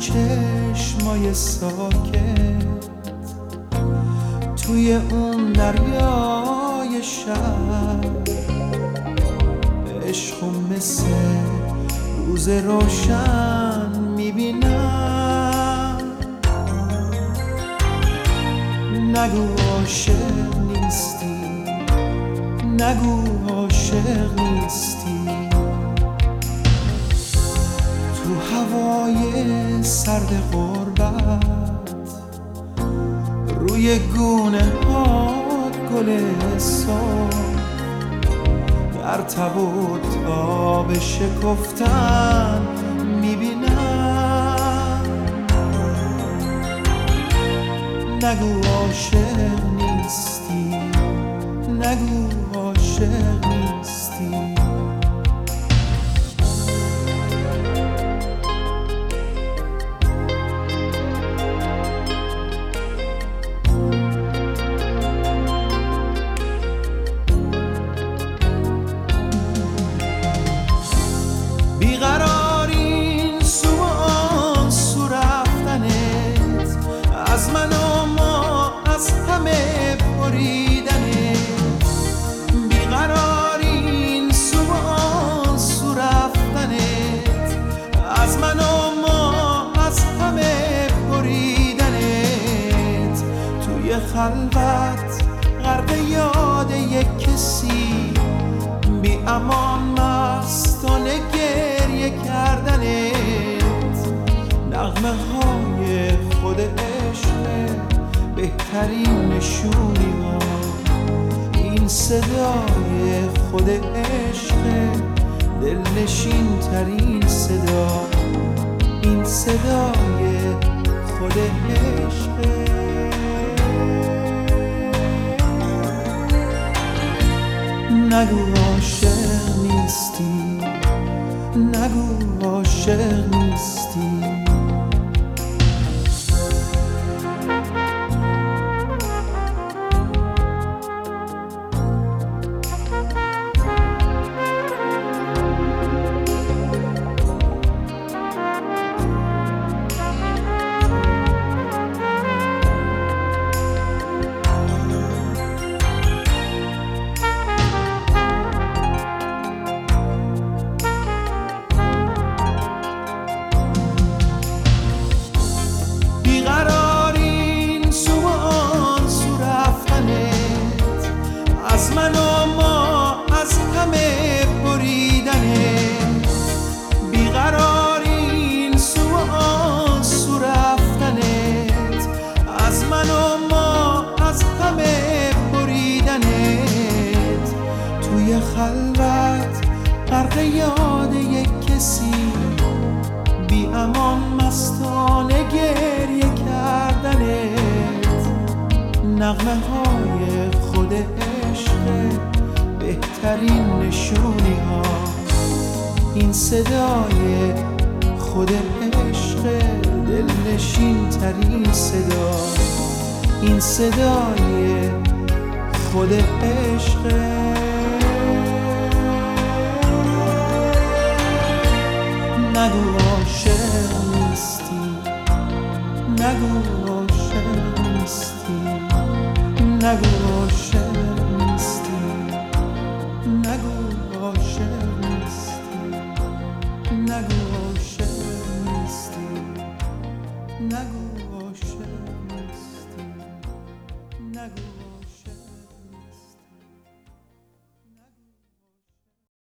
چشمای ساکت توی اون دریای شب عشق مثل روز روشن می‌بینم. نگو عاشق نیستی نگو عاشق نیستی. هوای سرد غربت. روی گونه ها گل سرخ در تب و تاب شکفتن می‌بینم. نگو عاشق نیستی. نگو عاشق نیستی. خلوت غرق یاد یک کسی. بی امان مستانه گریه کردنت. نغمه های خود عشق بهترین نشونی ها این صدای خود عشق دلنشین ترین صدا. این صدای خود عشق نگو عاشق نیستی. نگو عاشق نیستی. خلوت غرق یاد یک کسی. بی امان مستانه گریه کردنت. نغمه های خود عشق بهترین نشونی ها این صدای خود عشق دلنشین ترین صدا. این صدای خود عشق نگو عاشق نیستی. نگو عاشق نیستی. نگو عاشق نیستی. نگو